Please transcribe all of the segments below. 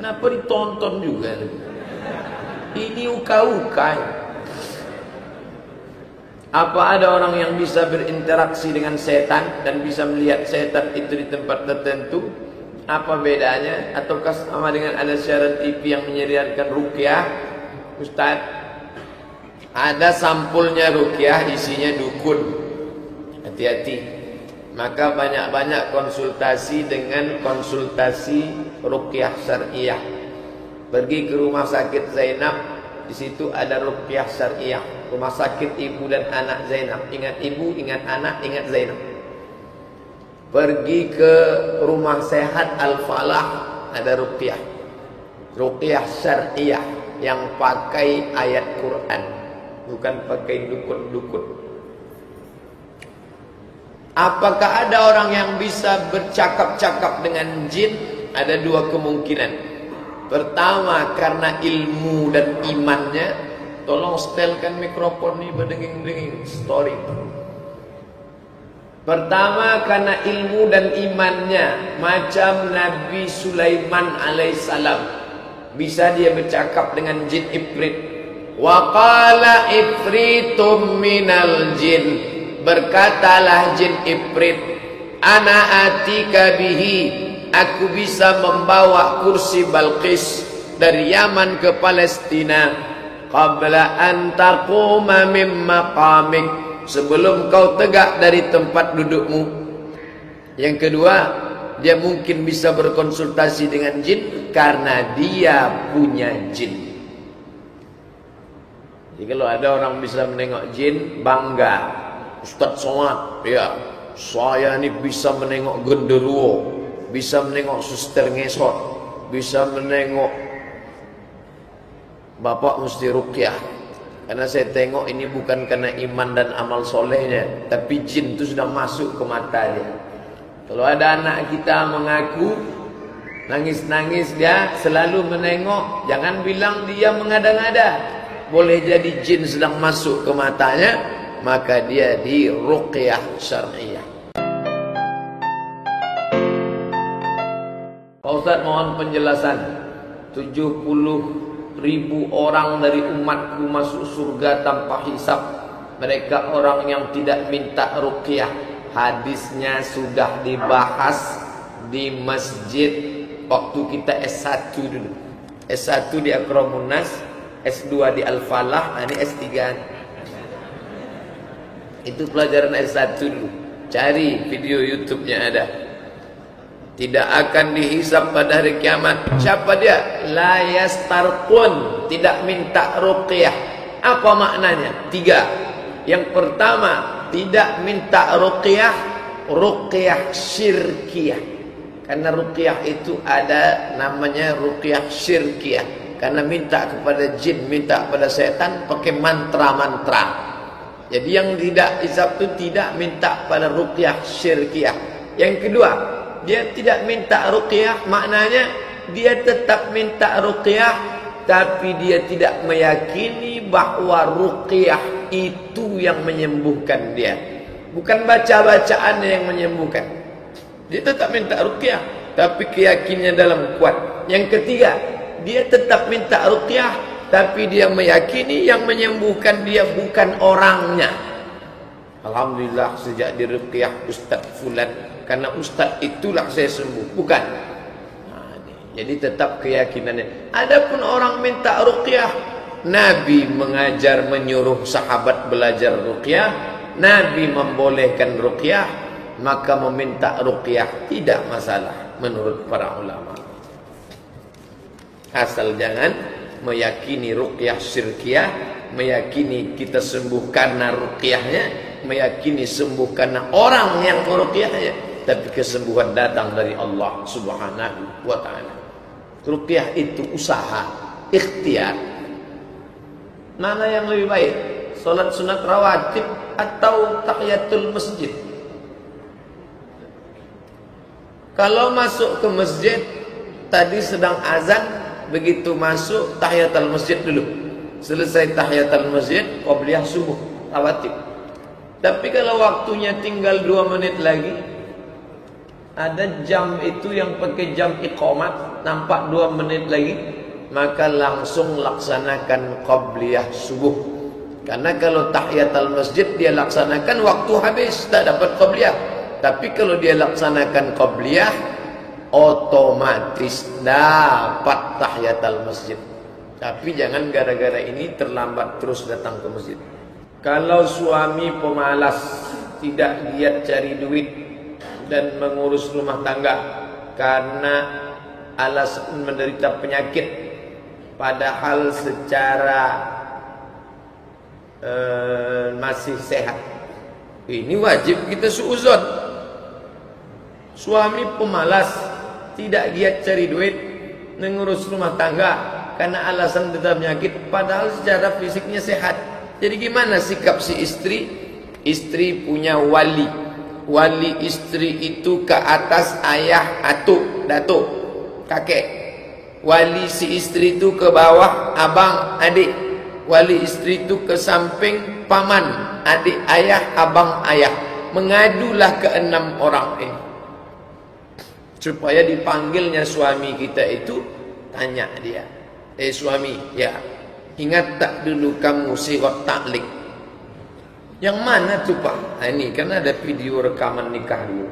Kenapa ditonton juga? Ini uka-uka. Apa ada orang yang bisa berinteraksi dengan setan dan bisa melihat setan itu di tempat tertentu? Apa bedanya? Ataukah sama dengan ada siaran TV yang menyediakan rukyah? Ustaz, ada sampulnya rukyah isinya dukun. Hati-hati. Maka banyak-banyak konsultasi dengan konsultasi rukyah syariah. Pergi ke rumah sakit Zainab, di situ ada rukyah syariah. Rumah sakit ibu dan anak Zainab. Ingat ibu, ingat anak, ingat Zainab. Pergi ke rumah sehat Al-Falah, ada rukyah. Rukyah syariah yang pakai ayat Quran, bukan pakai dukun-dukun. Apakah ada orang yang bisa bercakap-cakap dengan jin? Ada dua kemungkinan. Pertama karena ilmu dan imannya. Tolong setelkan mikrofon ini berdenging-denging story. Pertama karena ilmu dan imannya macam Nabi Sulaiman alaihissalam bisa dia bercakap dengan jin ifrit. Wa qala ifritum minal jin Berkatalah jin Ifrit Ana atika bihi. Aku bisa membawa kursi Balqis Dari Yaman ke Palestina Qabla an taquma min maqamik Sebelum kau tegak dari tempat dudukmu. Yang kedua Dia mungkin bisa berkonsultasi dengan jin Karena dia punya jin. Jadi kalau ada orang bisa menengok jin Bangga Ustaz Somad, ya, saya ni bisa menengok genderuwo, bisa menengok suster ngesot, bisa menengok bapak mesti rukyah. Karena saya tengok ini bukan karena iman dan amal solehnya, tapi jin itu sudah masuk ke matanya. Kalau ada anak kita mengaku nangis-nangis dia selalu menengok, jangan bilang dia mengada-ngada. Boleh jadi jin sedang masuk ke matanya, maka dia di ruqyah syar'iyah. Pak Ustaz mohon penjelasan. 70 ribu orang dari umatku masuk surga tanpa hisap. Mereka orang yang tidak minta ruqyah. Hadisnya sudah dibahas di masjid Waktu kita S1 dulu. S1 di Akromunas S2 di Al-Falah Ini S3 itu pelajaran S1 dulu. Cari video YouTube-nya ada. Tidak akan dihisap pada hari kiamat. Siapa dia? La yastarqun, tidak minta ruqyah. Apa maknanya? Tiga. Yang pertama, tidak minta ruqyah, ruqyah syirkiyah. Karena ruqyah itu ada namanya ruqyah syirkiyah. Karena minta kepada jin, minta kepada setan pakai mantra-mantra. Jadi yang tidak isap itu tidak minta pada ruqyah syirkiyah. Yang kedua, dia tidak minta ruqyah maknanya dia tetap minta ruqyah tapi dia tidak meyakini bahawa ruqyah itu yang menyembuhkan dia. Bukan baca-bacaan yang menyembuhkan. Dia tetap minta ruqyah tapi keyakinannya dalam kuat. Yang ketiga, dia tetap minta ruqyah tapi dia meyakini yang menyembuhkan dia bukan orangnya. Alhamdulillah sejak diruqyah Ustaz Fulan karena Ustaz itulah saya sembuh, bukan. Nah, jadi tetap keyakinannya. Adapun orang minta ruqyah, Nabi mengajar menyuruh sahabat belajar ruqyah, Nabi membolehkan ruqyah, maka meminta ruqyah tidak masalah menurut para ulama. Asal jangan meyakini ruqyah syirkiyah, meyakini kita sembuh karena ruqyahnya, meyakini sembuh karena orang yang meruqyahnya, tapi kesembuhan datang dari Allah Subhanahu wa taala. Ruqyah itu usaha, ikhtiar. Mana yang lebih baik? Salat sunat rawatib atau tahiyatul masjid? Kalau masuk ke masjid tadi sedang azan begitu masuk tahiyatul masjid dulu. Selesai tahiyatul masjid, qabliyah subuh, rawatib. Tapi kalau waktunya tinggal 2 menit lagi, Ada jam itu yang pakai jam iqamat nampak dua menit lagi maka langsung laksanakan qabliyah subuh. Karena kalau tahiyatul masjid dia laksanakan waktu habis tak dapat qabliyah. Tapi kalau dia laksanakan qabliyah otomatis dapat tahiyatul masjid. Tapi jangan gara-gara ini terlambat terus datang ke masjid. Kalau suami pemalas tidak giat cari duit dan mengurus rumah tangga karena alasan menderita penyakit padahal secara uh, masih sehat. Ini wajib kita suuzon. Suami pemalas tidak giat cari duit mengurus rumah tangga karena alasan menderita penyakit padahal secara fisiknya sehat. Jadi gimana sikap si istri? Istri punya wali. Wali istri itu ke atas ayah, atuk, datuk, kakek. Wali si istri itu ke bawah abang, adik. Wali istri itu ke samping paman, adik ayah, abang ayah. Mengadulah ke enam orang ini. Supaya dipanggilnya suami kita itu tanya dia. Eh suami, ya Ingat tak dulu kamu sirat taklik? Yang mana tu pak? Ha, ini kan ada video rekaman nikah dulu.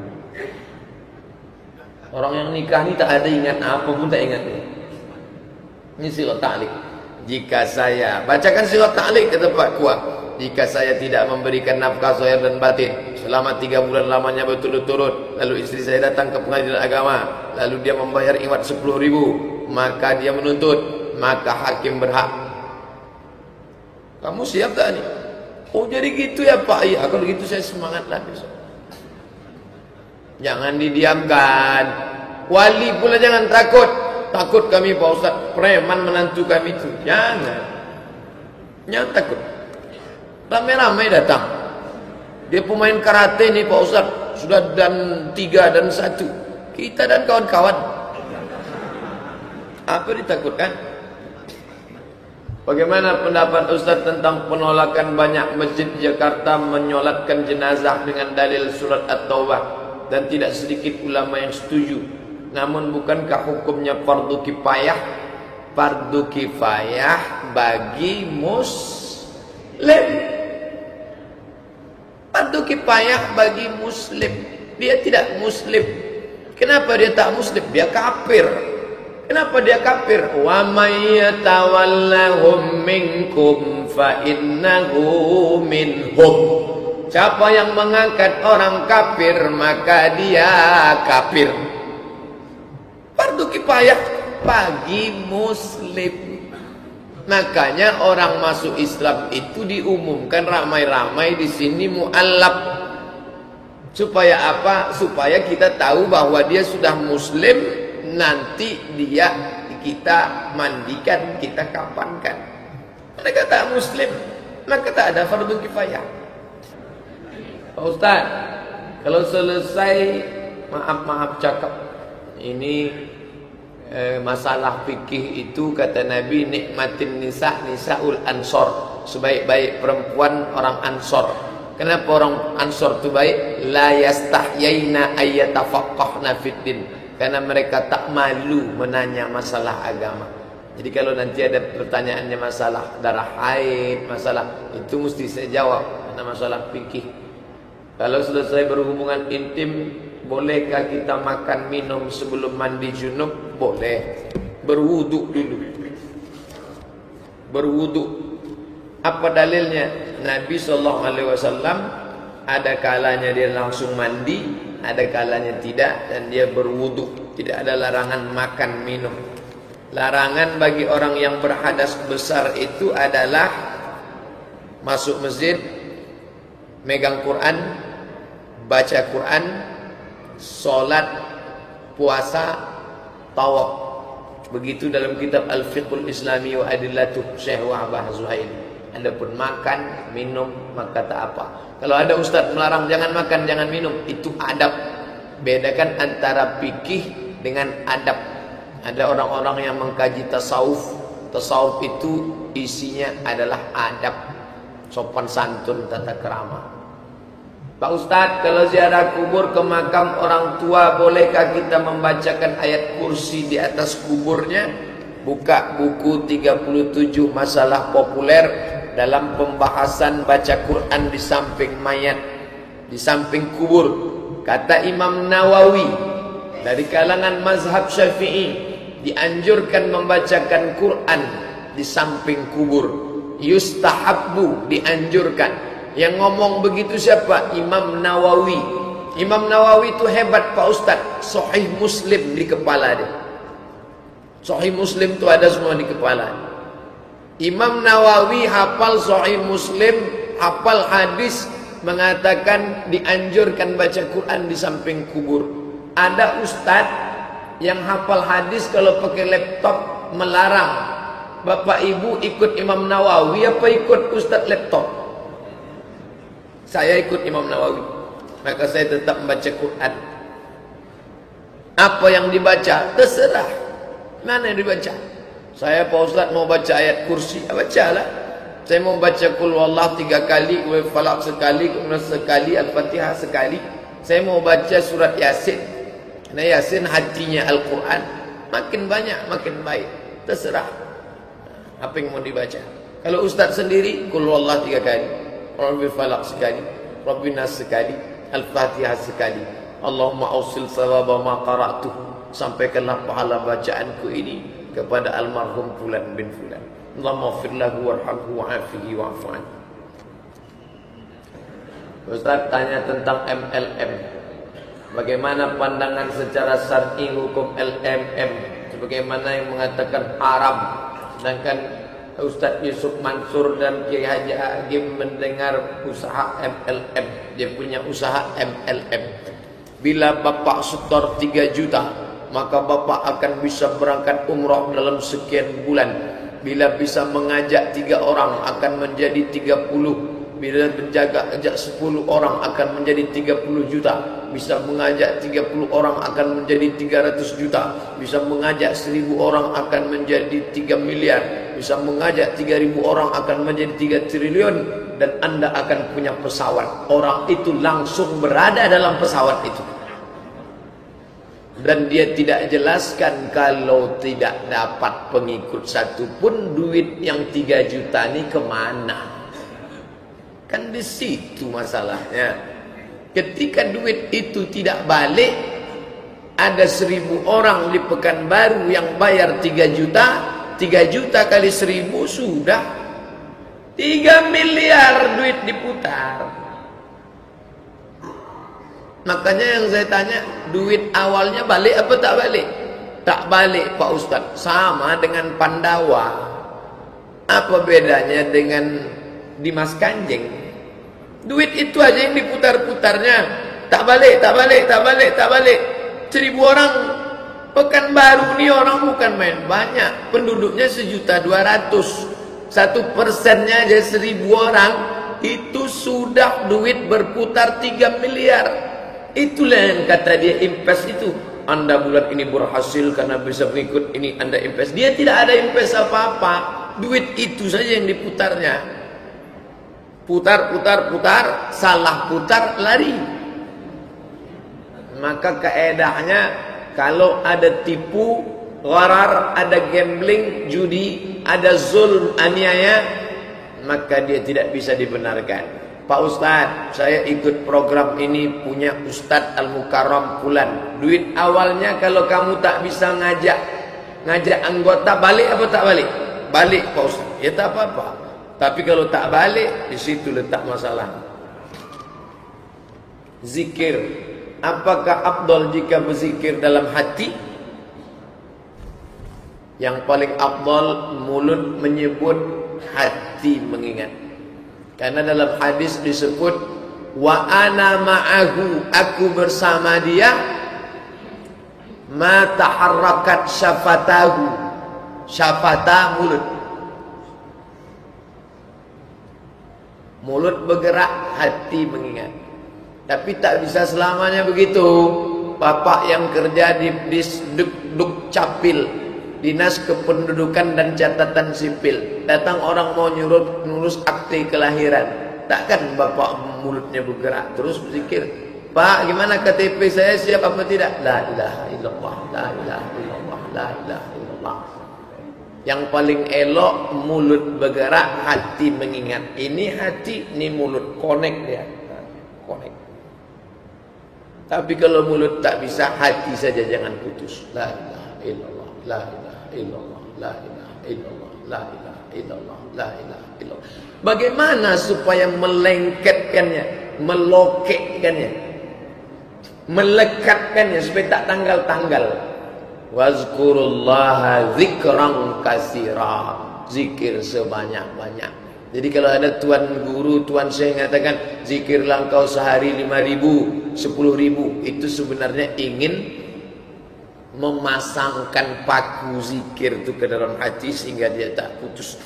Orang yang nikah ni tak ada ingat apa pun tak ingat. Ni Ini sirat taklik. Jika saya Bacakan sirat taklik kata Pak Kuat. Jika saya tidak memberikan nafkah zahir dan batin Selama tiga bulan lamanya berturut-turut Lalu istri saya datang ke pengadilan agama Lalu dia membayar iwat sepuluh ribu Maka dia menuntut Maka hakim berhak kamu siap tak ni? Oh jadi gitu ya Pak. Ya kalau gitu saya semangatlah besok. Jangan didiamkan. Wali pula jangan takut. Takut kami Pak Ustaz. Preman menantu kami itu. Jangan. Jangan takut. Ramai-ramai datang. Dia pemain karate ni Pak Ustaz. Sudah dan tiga dan satu. Kita dan kawan-kawan. Apa ditakutkan? Bagaimana pendapat Ustaz tentang penolakan banyak masjid Jakarta menyolatkan jenazah dengan dalil surat At-Taubah dan tidak sedikit ulama yang setuju. Namun bukankah hukumnya fardu kifayah? Fardu kifayah bagi muslim. Fardu kifayah bagi muslim. Dia tidak muslim. Kenapa dia tak muslim? Dia kafir. Kenapa dia kafir? Wa may yatawallahum minkum fa innahu minhum. Siapa yang mengangkat orang kafir maka dia kafir. Fardu kifayah bagi muslim. Makanya orang masuk Islam itu diumumkan ramai-ramai di sini mualaf. Supaya apa? Supaya kita tahu bahwa dia sudah muslim nanti dia kita mandikan, kita kapankan. Mereka tak muslim, maka tak ada fardu kifayah. Pak Ustaz, kalau selesai maaf-maaf cakap ini eh, masalah fikih itu kata Nabi nikmatin nisa nisaul ansor sebaik-baik perempuan orang ansor. Kenapa orang ansor itu baik? La yastahyaina ayyatafaqqahna fid din karena mereka tak malu menanya masalah agama. Jadi kalau nanti ada pertanyaannya masalah darah haid, masalah itu mesti saya jawab karena masalah fikih. Kalau selesai berhubungan intim, bolehkah kita makan minum sebelum mandi junub? Boleh. Berwuduk dulu. Berwuduk. Apa dalilnya? Nabi SAW ada kalanya dia langsung mandi, ada kalanya tidak dan dia berwudu tidak ada larangan makan minum larangan bagi orang yang berhadas besar itu adalah masuk masjid megang Quran baca Quran solat puasa tawaf begitu dalam kitab Al-Fiqhul Islami wa Adillatuh Syekh Wahbah Zuhaili Adapun makan, minum, maka tak apa. Kalau ada ustaz melarang jangan makan, jangan minum, itu adab. Bedakan antara fikih dengan adab. Ada orang-orang yang mengkaji tasawuf. Tasawuf itu isinya adalah adab. Sopan santun, tata kerama. Pak Ustaz, kalau ziarah kubur ke makam orang tua, bolehkah kita membacakan ayat kursi di atas kuburnya? Buka buku 37 masalah populer dalam pembahasan baca Quran di samping mayat, di samping kubur. Kata Imam Nawawi, dari kalangan mazhab syafi'i, dianjurkan membacakan Quran di samping kubur. Yustahabbu, dianjurkan. Yang ngomong begitu siapa? Imam Nawawi. Imam Nawawi itu hebat Pak Ustaz. Sahih Muslim di kepala dia. Sahih Muslim itu ada semua di kepala. Imam Nawawi hafal Sahih Muslim, hafal hadis mengatakan dianjurkan baca Quran di samping kubur. Ada ustaz yang hafal hadis kalau pakai laptop melarang Bapak Ibu ikut Imam Nawawi apa ikut ustaz laptop? Saya ikut Imam Nawawi. Maka saya tetap membaca Quran. Apa yang dibaca? Terserah. Mana yang dibaca? Saya Pak Ustaz mau baca ayat kursi. Ya, bacalah. Saya mau baca Qul Wallah tiga kali. Qul Falak sekali. Qul sekali. Al-Fatihah sekali. Saya mau baca surat Yasin. Karena Yasin hatinya Al-Quran. Makin banyak, makin baik. Terserah. Apa yang mau dibaca? Kalau Ustaz sendiri, Qul Wallah tiga kali. Rabbi Falak sekali Rabbi Nas sekali Al-Fatihah sekali. Allahumma awsil sawaba ma qara'tuh. Sampaikanlah pahala bacaanku ini Kepada almarhum Fulan bin Fulan. Allahumma firlahu warhamhu wa'afihi wa'afu'an Ustaz tanya tentang MLM Bagaimana pandangan secara syar'i hukum LMM Sebagaimana yang mengatakan haram Sedangkan Ustaz Yusuf Mansur dan Kiai Haji Agim mendengar usaha MLM. Dia punya usaha MLM. Bila bapak setor 3 juta, maka bapak akan bisa berangkat umrah dalam sekian bulan. Bila bisa mengajak 3 orang akan menjadi 30 bila menjaga ajak 10 orang akan menjadi 30 juta bisa mengajak 30 orang akan menjadi 300 juta bisa mengajak 1000 orang akan menjadi 3 miliar bisa mengajak 3000 orang akan menjadi 3 triliun dan anda akan punya pesawat. Orang itu langsung berada dalam pesawat itu. Dan dia tidak jelaskan kalau tidak dapat pengikut satu pun duit yang 3 juta ini kemana Kan di situ masalahnya. Ketika duit itu tidak balik, ada seribu orang di Pekanbaru yang bayar tiga juta, tiga juta kali seribu sudah tiga miliar duit diputar. Makanya yang saya tanya, duit awalnya balik apa tak balik? Tak balik Pak Ustaz. Sama dengan Pandawa. Apa bedanya dengan Dimas Kanjeng? Duit itu aja yang diputar-putarnya. Tak balik, tak balik, tak balik, tak balik. Seribu orang. Pekan baru ni orang bukan main banyak. Penduduknya sejuta dua ratus. Satu persennya aja seribu orang. Itu sudah duit berputar tiga miliar. Itulah yang kata dia invest itu. Anda bulan ini berhasil karena bisa mengikut ini anda invest. Dia tidak ada invest apa-apa. Duit itu saja yang diputarnya putar putar putar salah putar lari maka keedahnya kalau ada tipu gharar ada gambling judi ada zulm aniaya maka dia tidak bisa dibenarkan Pak Ustaz, saya ikut program ini punya Ustaz Al-Mukarram Pulan. Duit awalnya kalau kamu tak bisa ngajak ngajak anggota balik apa tak balik? Balik Pak Ustaz. Ya tak apa-apa. Tapi kalau tak balik, di situ letak masalah. Zikir. Apakah abdul jika berzikir dalam hati? Yang paling abdul mulut menyebut hati mengingat. Karena dalam hadis disebut wa ana ma'ahu aku bersama dia ma taharrakat syafatahu syafata mulut Mulut bergerak, hati mengingat. Tapi tak bisa selamanya begitu. Bapak yang kerja di Disduk Duk Capil, Dinas Kependudukan dan Catatan Sipil. Datang orang mau nyuruh nulis akte kelahiran. Takkan bapak mulutnya bergerak terus berzikir. Pak, gimana KTP saya siap apa tidak? La ilaha illallah, la ilaha illallah, la ilaha illallah. Yang paling elok mulut bergerak, hati mengingat. Ini hati, ini mulut connect dia. Connect. Tapi kalau mulut tak bisa, hati saja jangan putus. La ilaha illallah, la ilaha illallah, la ilaha illallah, la ilaha illallah, la ilaha illallah. Bagaimana supaya melengketkannya, melokekkannya, melekatkannya supaya tak tanggal-tanggal. Wazkurullaha zikran kasira. Zikir sebanyak-banyak. Jadi kalau ada tuan guru, tuan saya mengatakan zikirlah engkau sehari lima ribu, sepuluh ribu. Itu sebenarnya ingin memasangkan paku zikir itu ke dalam hati sehingga dia tak putus.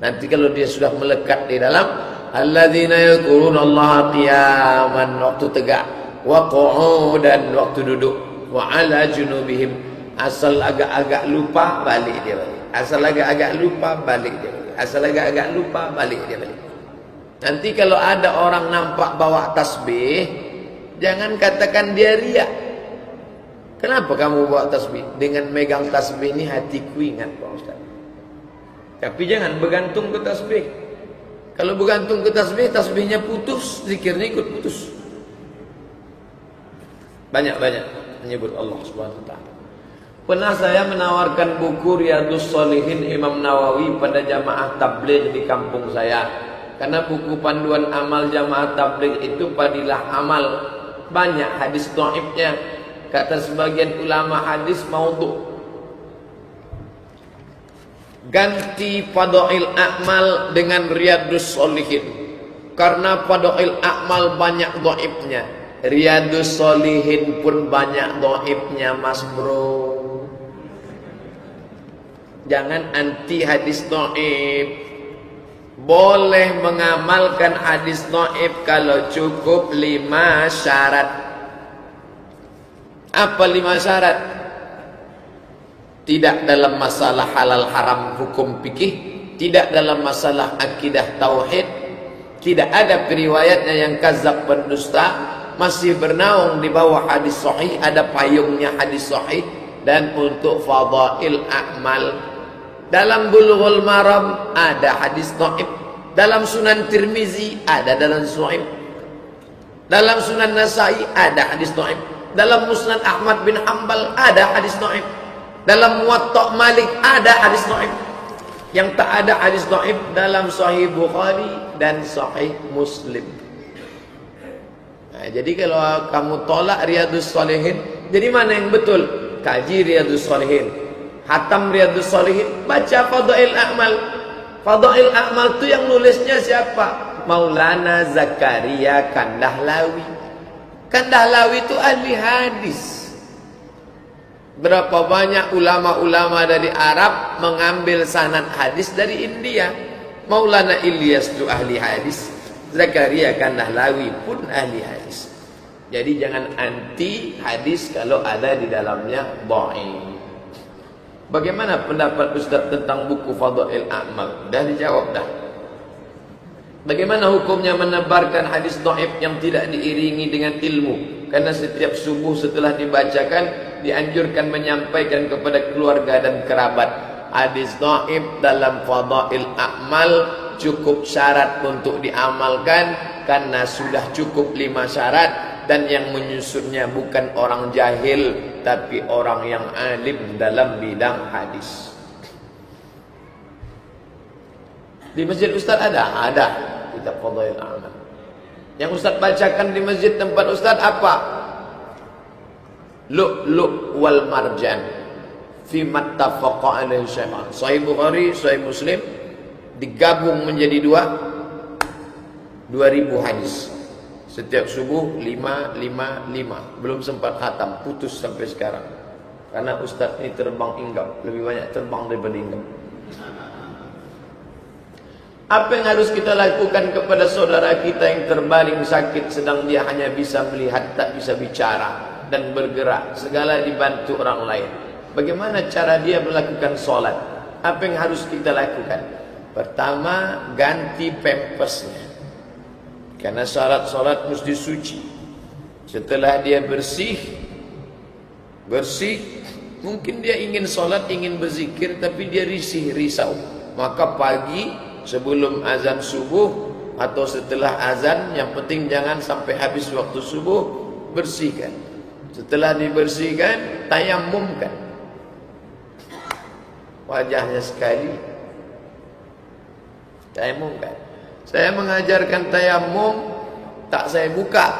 Nanti kalau dia sudah melekat di dalam alladzina yadhkuruna Allah qiyaman waktu tegak wa qu'udan waktu duduk wa ala junubihim asal agak-agak lupa balik dia balik asal agak-agak lupa balik dia asal agak-agak lupa balik dia balik nanti kalau ada orang nampak bawa tasbih jangan katakan dia riak kenapa kamu bawa tasbih dengan megang tasbih ini hatiku ingat Pak Ustaz tapi jangan bergantung ke tasbih. Kalau bergantung ke tasbih, tasbihnya putus, zikirnya ikut putus. Banyak-banyak menyebut Allah Subhanahu wa taala. Pernah saya menawarkan buku Riyadhus Shalihin Imam Nawawi pada jamaah tabligh di kampung saya. Karena buku panduan amal jamaah tabligh itu padilah amal. Banyak hadis dhaifnya. Kata sebagian ulama hadis maudhu' ganti fadail a'mal dengan riyadus solihin karena fadail a'mal banyak dhaifnya riyadus solihin pun banyak dhaifnya mas bro jangan anti hadis dhaif boleh mengamalkan hadis dhaif kalau cukup lima syarat. Apa lima syarat? Tidak dalam masalah halal haram hukum fikih, tidak dalam masalah akidah tauhid, tidak ada periwayatnya yang kazab pendusta, masih bernaung di bawah hadis sahih, ada payungnya hadis sahih dan untuk fadail a'mal. Dalam Bulughul Maram ada hadis dhaif, dalam Sunan Tirmizi ada dalam Sahih. Dalam Sunan Nasai ada hadis dhaif. Dalam Musnad Ahmad bin Hanbal ada hadis dhaif. Dalam Muwatta' Malik ada hadis dhaif. Yang tak ada hadis dhaif dalam Sahih Bukhari dan Sahih Muslim. Nah, jadi kalau kamu tolak Riyadhus Shalihin, jadi mana yang betul? Kaji Riyadhus Shalihin. Hatam Riyadhus Shalihin, baca Fadail A'mal. Fadail A'mal itu yang nulisnya siapa? Maulana Zakaria Kandahlawi. Kandahlawi itu ahli hadis. Berapa banyak ulama-ulama dari Arab mengambil sanad hadis dari India. Maulana Ilyas itu ahli hadis. Zakaria Kanahlawi pun ahli hadis. Jadi jangan anti hadis kalau ada di dalamnya dhaif. Bagaimana pendapat Ustaz tentang buku Fadail A'mal? Dah dijawab dah. Bagaimana hukumnya menebarkan hadis dhaif yang tidak diiringi dengan ilmu? Karena setiap subuh setelah dibacakan dianjurkan menyampaikan kepada keluarga dan kerabat hadis dhaif dalam fadail a'mal cukup syarat untuk diamalkan karena sudah cukup lima syarat dan yang menyusunnya bukan orang jahil tapi orang yang alim dalam bidang hadis. Di masjid ustaz ada? Ada. Kitab fadail a'mal. Yang ustaz bacakan di masjid tempat ustaz apa? Lu'lu' wal marjan. Fi mattafaqa alaihi syai'an. Sahih bukhari sahih muslim. Digabung menjadi dua? 2000 hadis setiap subuh 5 5 5 belum sempat khatam putus sampai sekarang. Karena ustaz ini terbang inggap. Lebih banyak terbang daripada inggap. Apa yang harus kita lakukan kepada saudara kita yang terbaring sakit sedang dia hanya bisa melihat tak bisa bicara dan bergerak? Segala dibantu orang lain. Bagaimana cara dia melakukan solat? Apa yang harus kita lakukan? Pertama ganti pempesnya Karena salat-salat mesti suci. Setelah dia bersih, bersih, mungkin dia ingin salat, ingin berzikir, tapi dia risih, risau. Maka pagi sebelum azan subuh atau setelah azan, yang penting jangan sampai habis waktu subuh, bersihkan. Setelah dibersihkan, tayamumkan. Wajahnya sekali. Tayamumkan. Saya mengajarkan tayamum, tak saya buka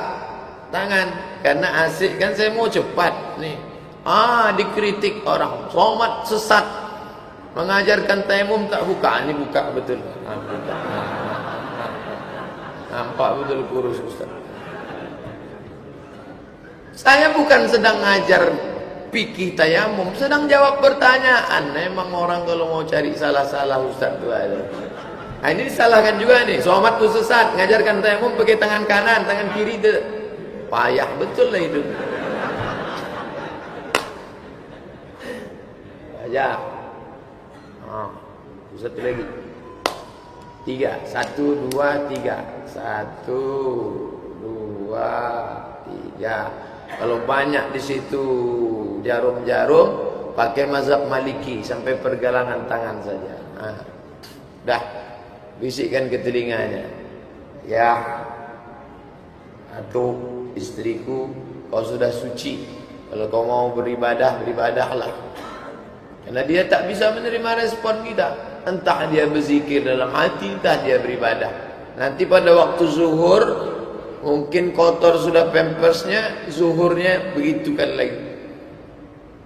tangan. Karena asik kan saya mau cepat. Nih. Ah, dikritik orang. Somat sesat. Mengajarkan tayamum tak buka. Ini buka betul. Ah. Nampak betul kurus Ustaz. Saya bukan sedang ngajar pikih tayamum, sedang jawab pertanyaan. Memang orang kalau mau cari salah-salah Ustaz tu ada. Nah, ini disalahkan juga nih. Somat tu sesat, ngajarkan tayamum pakai tangan kanan, tangan kiri tu. Payah betul lah itu. Ya. Ah, satu lagi. Tiga, satu, dua, tiga, satu, dua, tiga. Kalau banyak di situ jarum-jarum, pakai mazhab Maliki sampai pergelangan tangan saja. Ha. Dah, bisikkan ke telinganya. Ya, atau istriku, kau sudah suci. Kalau kau mau beribadah, beribadahlah. Karena dia tak bisa menerima respon kita. Entah dia berzikir dalam hati, entah dia beribadah. Nanti pada waktu zuhur, Mungkin kotor sudah pampersnya, zuhurnya begitukan lagi.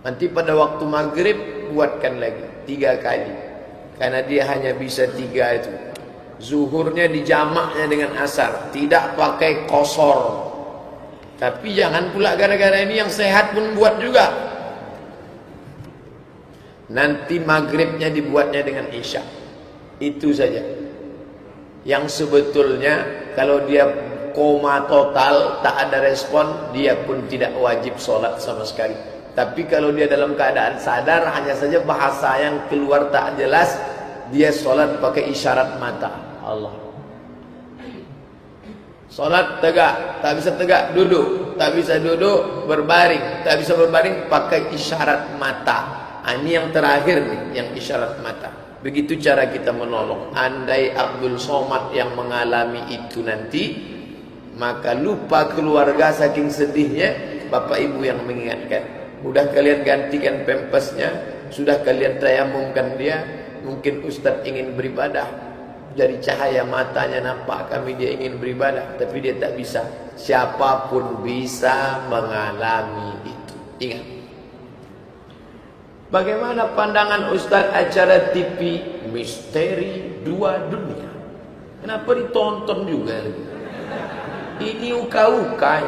Nanti pada waktu maghrib buatkan lagi tiga kali, karena dia hanya bisa tiga itu. Zuhurnya dijamaknya dengan asar, tidak pakai kosor. Tapi jangan pula gara-gara ini yang sehat pun buat juga. Nanti maghribnya dibuatnya dengan isya. Itu saja. Yang sebetulnya kalau dia koma total, tak ada respon, dia pun tidak wajib solat sama sekali. Tapi kalau dia dalam keadaan sadar, hanya saja bahasa yang keluar tak jelas, dia solat pakai isyarat mata. Allah. Solat tegak, tak bisa tegak, duduk. Tak bisa duduk, berbaring. Tak bisa berbaring, pakai isyarat mata. Ini yang terakhir nih, yang isyarat mata. Begitu cara kita menolong. Andai Abdul Somad yang mengalami itu nanti, maka lupa keluarga saking sedihnya bapak ibu yang mengingatkan sudah kalian gantikan pempesnya sudah kalian tayamumkan dia mungkin ustaz ingin beribadah dari cahaya matanya nampak kami dia ingin beribadah. Tapi dia tak bisa. Siapapun bisa mengalami itu. Ingat. Bagaimana pandangan ustaz acara TV misteri dua dunia? Kenapa ditonton juga? Ini uka-ukai.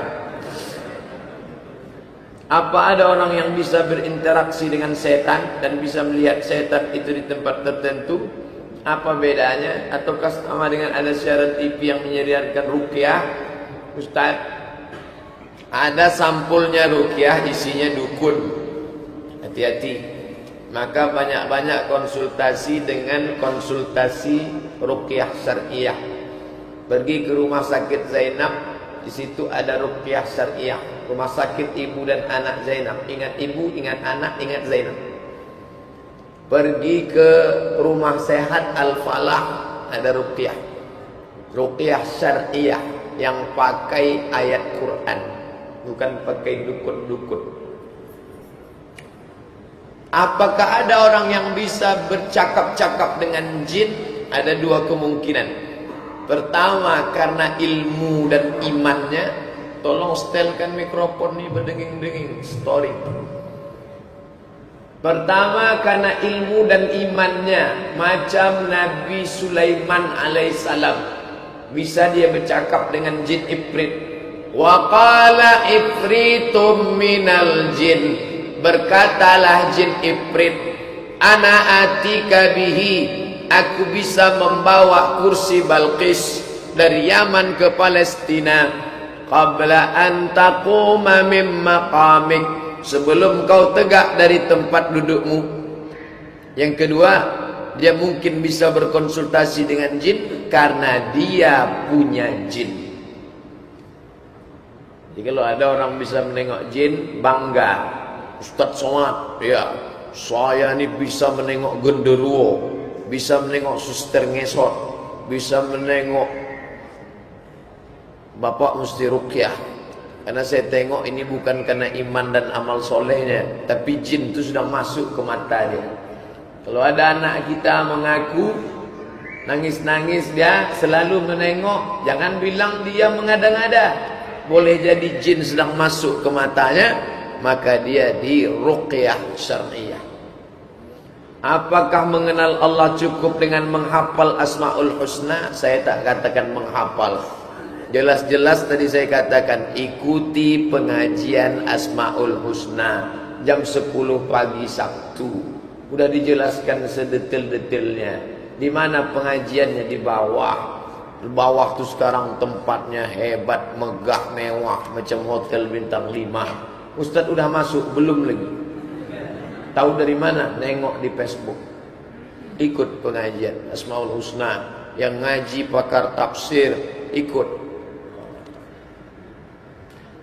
Apa ada orang yang bisa berinteraksi dengan setan dan bisa melihat setan itu di tempat tertentu? Apa bedanya? Ataukah sama dengan ada siaran TV yang menyediakan rukyah? Ustaz, ada sampulnya rukyah isinya dukun. Hati-hati. Maka banyak-banyak konsultasi dengan konsultasi rukyah syariah. Pergi ke rumah sakit Zainab Di situ ada rukyah syariah Rumah sakit ibu dan anak Zainab Ingat ibu, ingat anak, ingat Zainab Pergi ke rumah sehat Al-Falah. Ada rukyah Rukyah syariah Yang pakai ayat Quran. Bukan pakai dukun-dukun. Apakah ada orang yang bisa bercakap-cakap dengan jin? Ada dua kemungkinan. Pertama karena ilmu dan imannya. Tolong setelkan mikrofon ni berdenging-denging. Story Pertama karena ilmu dan imannya Macam Nabi Sulaiman alaihissalam. Bisa dia bercakap dengan jin ifrit. Wa qala ifritum minal jin. Berkatalah jin ifrit Ana atika bihi. Aku bisa membawa kursi Balqis dari Yaman ke Palestina. Qabla an taquma min maqamik sebelum kau tegak dari tempat dudukmu yang kedua dia mungkin bisa berkonsultasi dengan jin karena dia punya jin Jadi kalau ada orang bisa menengok jin, bangga. Ustaz Somad, ya, saya ni bisa menengok genderuwo, bisa menengok suster ngesot, bisa menengok bapak mesti rukyah. Karena saya tengok ini bukan karena iman dan amal solehnya, tapi jin itu sudah masuk ke mata dia. Kalau ada anak kita mengaku nangis-nangis dia selalu menengok, jangan bilang dia mengada-ngada. Boleh jadi jin sedang masuk ke matanya maka dia di ruqyah syar'iyah. Apakah mengenal Allah cukup dengan menghafal asmaul husna? Saya tak katakan menghafal jelas-jelas tadi saya katakan ikuti pengajian asmaul husna jam 10 pagi Sabtu sudah dijelaskan sedetail-detailnya di mana pengajiannya di bawah di bawah tu sekarang tempatnya hebat, megah, mewah macam hotel bintang lima. Ustaz udah masuk belum lagi? Tahu dari mana? Nengok di Facebook. Ikut pengajian Asmaul Husna yang ngaji pakar tafsir ikut.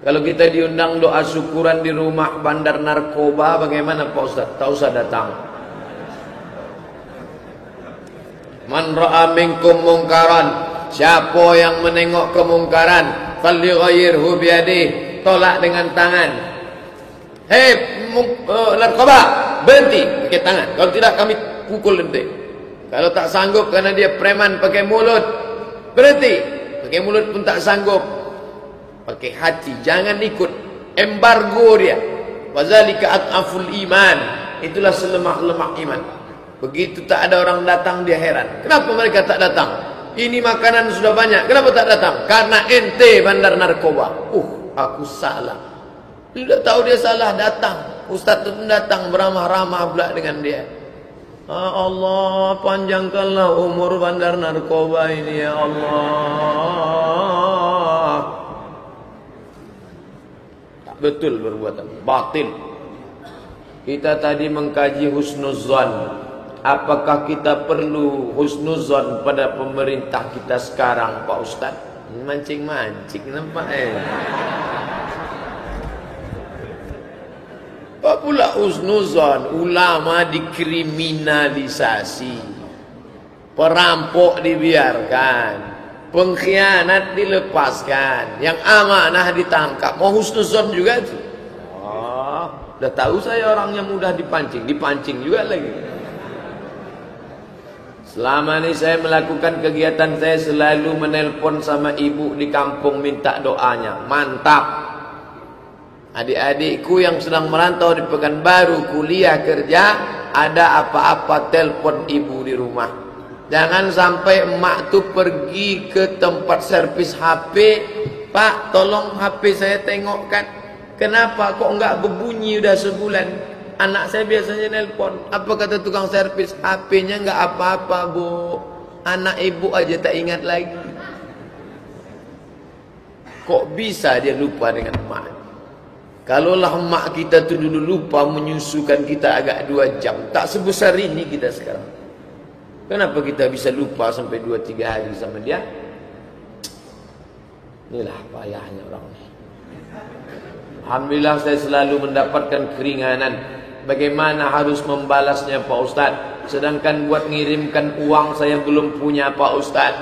Kalau kita diundang doa syukuran di rumah bandar narkoba bagaimana Pak Ustaz? Tak usah datang. Man ra'a minkum mungkaran Siapa yang menengok kemungkaran Falighayyirhu biadih Tolak dengan tangan. Hei uh, narkoba Berhenti. Pakai tangan. Kalau tidak kami pukul nanti Kalau tak sanggup kerana dia preman pakai mulut Berhenti. Pakai mulut pun tak sanggup Pakai hati Jangan ikut Embargo dia Wazalika at'aful iman Itulah selemah-lemah iman Begitu tak ada orang datang dia heran Kenapa mereka tak datang ini makanan sudah banyak. Kenapa tak datang? Karena ente bandar narkoba. Uh, aku salah. Tidak tahu dia salah datang. Ustaz itu datang beramah-ramah pula dengan dia. Ah Allah, panjangkanlah umur bandar narkoba ini ya Allah. Betul perbuatan. Batil. Kita tadi mengkaji husnuzan apakah kita perlu husnuzon pada pemerintah kita sekarang Pak Ustaz? Mancing-mancing nampak eh. Apa pula husnuzon? Ulama dikriminalisasi. Perampok dibiarkan. Pengkhianat dilepaskan. Yang amanah ditangkap. Mau husnuzon juga tu. Oh, dah tahu saya orang yang mudah dipancing. Dipancing juga lagi. Selama ni saya melakukan kegiatan saya selalu menelpon sama ibu di kampung minta doanya. Mantap. Adik-adikku yang sedang merantau di Pekanbaru kuliah kerja, ada apa-apa telpon ibu di rumah. Jangan sampai emak tu pergi ke tempat servis HP, "Pak, tolong HP saya tengokkan. Kenapa kok enggak berbunyi sudah sebulan?" Anak saya biasanya nelpon. Apa kata tukang servis? HP-nya enggak apa-apa, Bu. Anak ibu aja tak ingat lagi. Kok bisa dia lupa dengan mak? Kalaulah mak kita tu dulu lupa menyusukan kita agak dua jam. Tak sebesar ini kita sekarang. Kenapa kita bisa lupa sampai dua tiga hari sama dia? Inilah payahnya orang ini. Alhamdulillah saya selalu mendapatkan keringanan. Bagaimana harus membalasnya Pak Ustaz? Sedangkan buat ngirimkan uang saya belum punya Pak Ustaz.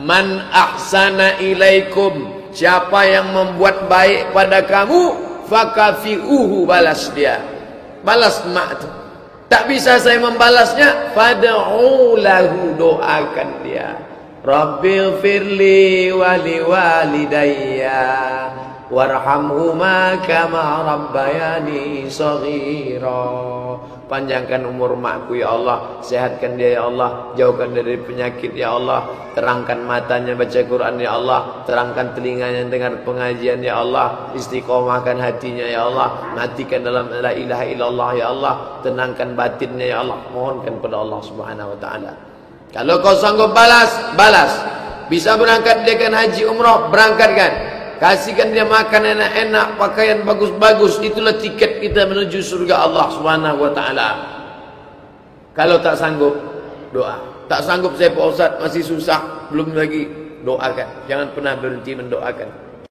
Man ahsana ilaikum. Siapa yang membuat baik pada kamu fakafiuhu balas dia. Balas mak tu tak bisa saya membalasnya. Fad'u lahu doakan dia. Rabbil firli wali walidayya kama rabbayani saghira panjangkan umur makku ya Allah. Sehatkan dia ya Allah. Jauhkan dari penyakit ya Allah. Terangkan matanya baca Quran ya Allah. Terangkan telinganya dengar pengajian ya Allah. Istiqomahkan hatinya ya Allah. Matikan dalam la ilaha illallah ya Allah. Tenangkan batinnya ya Allah. Mohonkan kepada Allah Subhanahu wa taala. Kalau kau sanggup balas balas. Bisa berangkat dengan haji umrah berangkatkan Kasihkan dia makan enak-enak, pakaian bagus-bagus. Itulah tiket kita menuju surga Allah Subhanahu wa taala. Kalau tak sanggup, doa. Tak sanggup saya Pak Ustaz, masih susah, belum lagi doakan. Jangan pernah berhenti mendoakan.